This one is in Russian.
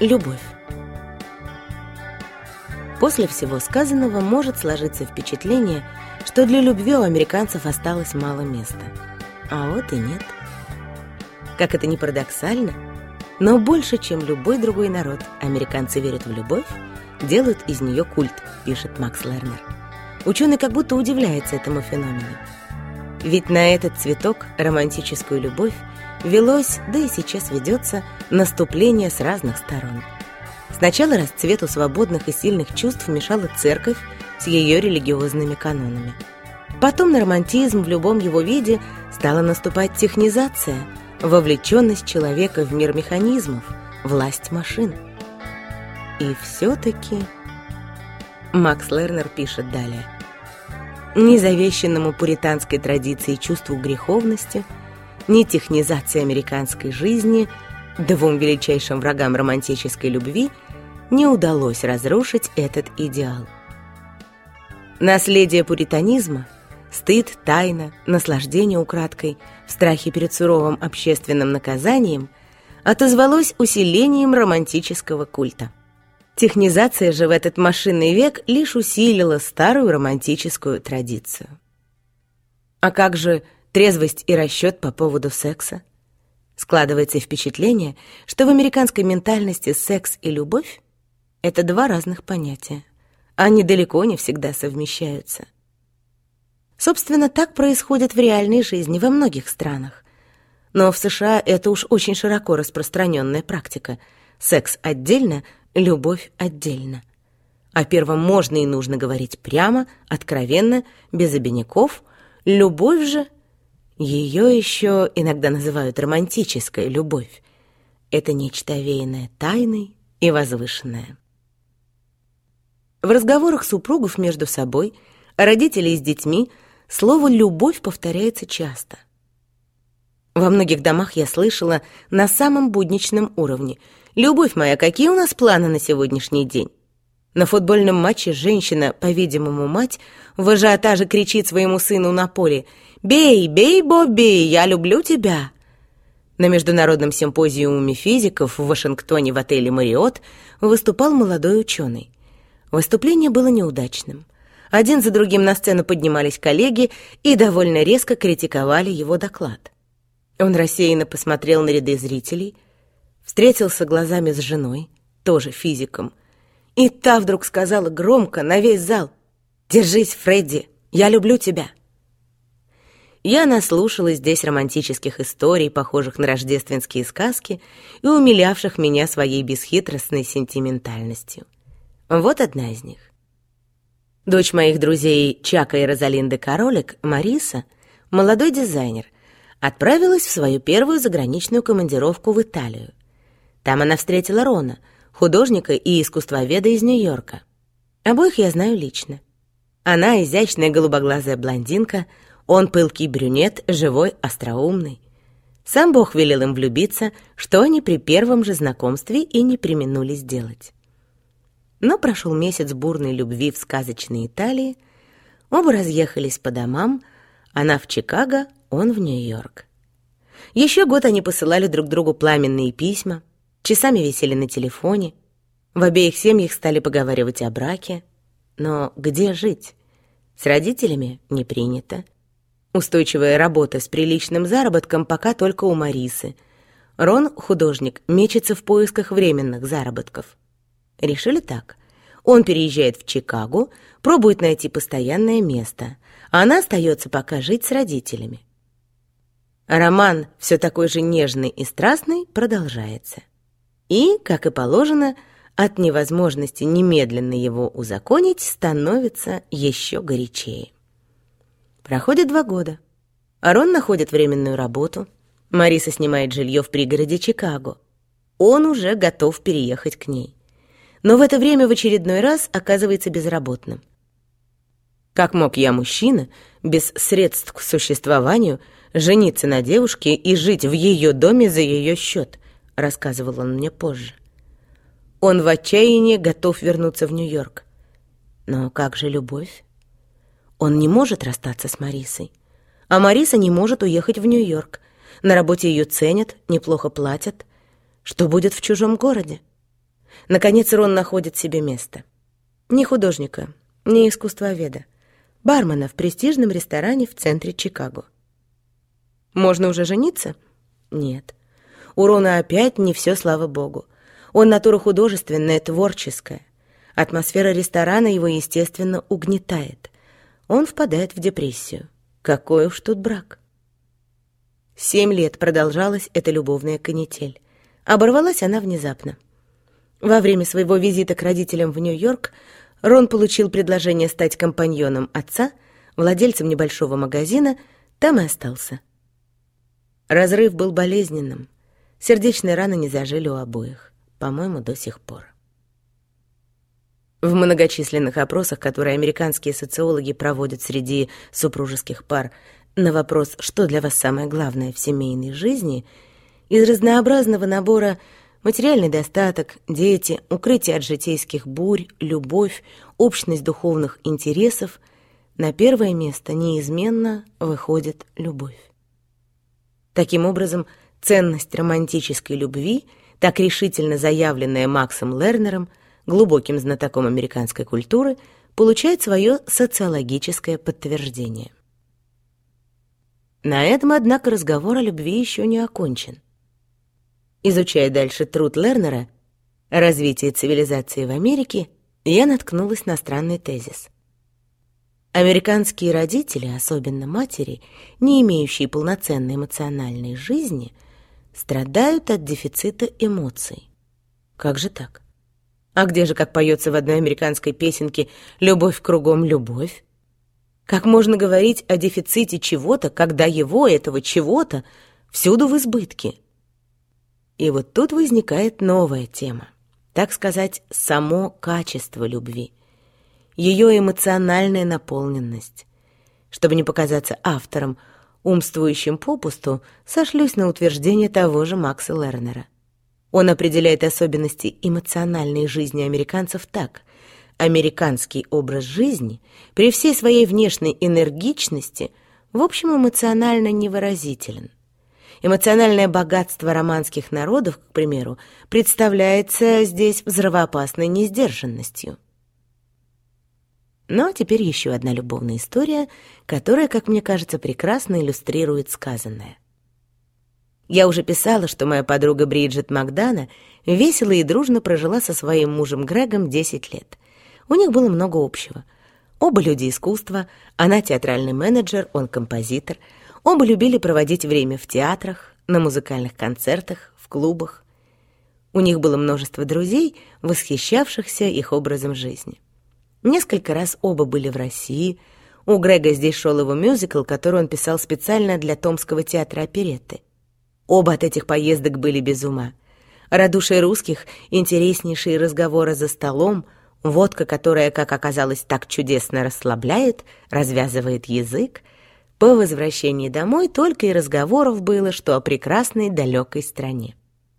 Любовь. После всего сказанного может сложиться впечатление, что для любви у американцев осталось мало места. А вот и нет. Как это ни парадоксально, но больше, чем любой другой народ, американцы верят в любовь, делают из нее культ, пишет Макс Лернер. Ученый как будто удивляется этому феномену. Ведь на этот цветок, романтическую любовь, велось, да и сейчас ведется, наступление с разных сторон. Сначала расцвету свободных и сильных чувств мешала церковь с ее религиозными канонами. Потом на романтизм в любом его виде стала наступать технизация, вовлеченность человека в мир механизмов, власть машин. И все-таки... Макс Лернер пишет далее. Незавещенному пуританской традиции чувству греховности, ни технизации американской жизни, двум величайшим врагам романтической любви, не удалось разрушить этот идеал. Наследие пуританизма – стыд, тайна, наслаждение украдкой, в перед суровым общественным наказанием – отозвалось усилением романтического культа. Технизация же в этот машинный век лишь усилила старую романтическую традицию. А как же трезвость и расчет по поводу секса? Складывается впечатление, что в американской ментальности секс и любовь — это два разных понятия. Они далеко не всегда совмещаются. Собственно, так происходит в реальной жизни во многих странах. Но в США это уж очень широко распространенная практика. Секс отдельно, любовь отдельно. О первом можно и нужно говорить прямо, откровенно, без обиняков. Любовь же, ее еще иногда называют романтической любовь. Это нечто овеянное тайной и возвышенное. В разговорах супругов между собой, родителей с детьми, слово «любовь» повторяется часто. Во многих домах я слышала на самом будничном уровне «Любовь моя, какие у нас планы на сегодняшний день?» На футбольном матче женщина, по-видимому, мать, в ажиотаже кричит своему сыну на поле «Бей, бей, Бобби, я люблю тебя!» На международном симпозиуме физиков в Вашингтоне в отеле «Мариот» выступал молодой ученый. Выступление было неудачным. Один за другим на сцену поднимались коллеги и довольно резко критиковали его доклад. Он рассеянно посмотрел на ряды зрителей, встретился глазами с женой, тоже физиком, и та вдруг сказала громко на весь зал «Держись, Фредди, я люблю тебя». Я наслушалась здесь романтических историй, похожих на рождественские сказки и умилявших меня своей бесхитростной сентиментальностью. Вот одна из них. Дочь моих друзей Чака и Розалинды Королик, Мариса, молодой дизайнер, отправилась в свою первую заграничную командировку в Италию. Там она встретила Рона, художника и искусствоведа из Нью-Йорка. Обоих я знаю лично. Она изящная голубоглазая блондинка, он пылкий брюнет, живой, остроумный. Сам Бог велел им влюбиться, что они при первом же знакомстве и не применули сделать. Но прошел месяц бурной любви в сказочной Италии, оба разъехались по домам, она в Чикаго, он в Нью-Йорк. Еще год они посылали друг другу пламенные письма, часами висели на телефоне, в обеих семьях стали поговаривать о браке. Но где жить? С родителями не принято. Устойчивая работа с приличным заработком пока только у Марисы. Рон, художник, мечется в поисках временных заработков. Решили так. Он переезжает в Чикаго, пробует найти постоянное место, она остается пока жить с родителями. Роман, все такой же нежный и страстный, продолжается. И, как и положено, от невозможности немедленно его узаконить становится еще горячее. Проходит два года. Арон находит временную работу. Мариса снимает жилье в пригороде Чикаго. Он уже готов переехать к ней но в это время в очередной раз оказывается безработным. Как мог я, мужчина, без средств к существованию, жениться на девушке и жить в ее доме за ее счет, рассказывал он мне позже. Он в отчаянии готов вернуться в Нью-Йорк. Но как же любовь? Он не может расстаться с Марисой. А Мариса не может уехать в Нью-Йорк. На работе ее ценят, неплохо платят. Что будет в чужом городе? Наконец Рон находит себе место. Не художника, не искусствоведа, бармена в престижном ресторане в центре Чикаго. Можно уже жениться? Нет. У Рона опять не все, слава богу. Он натура художественная, творческая. Атмосфера ресторана его, естественно, угнетает. Он впадает в депрессию. Какой уж тут брак. Семь лет продолжалась эта любовная канитель. Оборвалась она внезапно. Во время своего визита к родителям в Нью-Йорк Рон получил предложение стать компаньоном отца, владельцем небольшого магазина, там и остался. Разрыв был болезненным. Сердечные раны не зажили у обоих, по-моему, до сих пор. В многочисленных опросах, которые американские социологи проводят среди супружеских пар, на вопрос «Что для вас самое главное в семейной жизни?» из разнообразного набора материальный достаток, дети, укрытие от житейских бурь, любовь, общность духовных интересов на первое место неизменно выходит любовь. Таким образом, ценность романтической любви, так решительно заявленная Максом Лернером, глубоким знатоком американской культуры, получает свое социологическое подтверждение. На этом, однако, разговор о любви еще не окончен. Изучая дальше труд Лернера «Развитие цивилизации в Америке», я наткнулась на странный тезис. Американские родители, особенно матери, не имеющие полноценной эмоциональной жизни, страдают от дефицита эмоций. Как же так? А где же, как поется в одной американской песенке, «Любовь кругом любовь»? Как можно говорить о дефиците чего-то, когда его, этого чего-то, всюду в избытке? И вот тут возникает новая тема, так сказать, само качество любви, ее эмоциональная наполненность. Чтобы не показаться автором, умствующим попусту, сошлюсь на утверждение того же Макса Лернера. Он определяет особенности эмоциональной жизни американцев так американский образ жизни при всей своей внешней энергичности в общем эмоционально невыразителен. Эмоциональное богатство романских народов, к примеру, представляется здесь взрывоопасной несдержанностью. Но теперь еще одна любовная история, которая, как мне кажется, прекрасно иллюстрирует сказанное. Я уже писала, что моя подруга Бриджит Макдана весело и дружно прожила со своим мужем Грегом 10 лет — у них было много общего. Оба люди искусства, она театральный менеджер, он композитор. Оба любили проводить время в театрах, на музыкальных концертах, в клубах. У них было множество друзей, восхищавшихся их образом жизни. Несколько раз оба были в России. У Грега здесь шел его мюзикл, который он писал специально для Томского театра оперетты. Оба от этих поездок были без ума. Радушие русских, интереснейшие разговоры за столом — Водка, которая, как оказалось, так чудесно расслабляет, развязывает язык. По возвращении домой только и разговоров было, что о прекрасной далекой стране.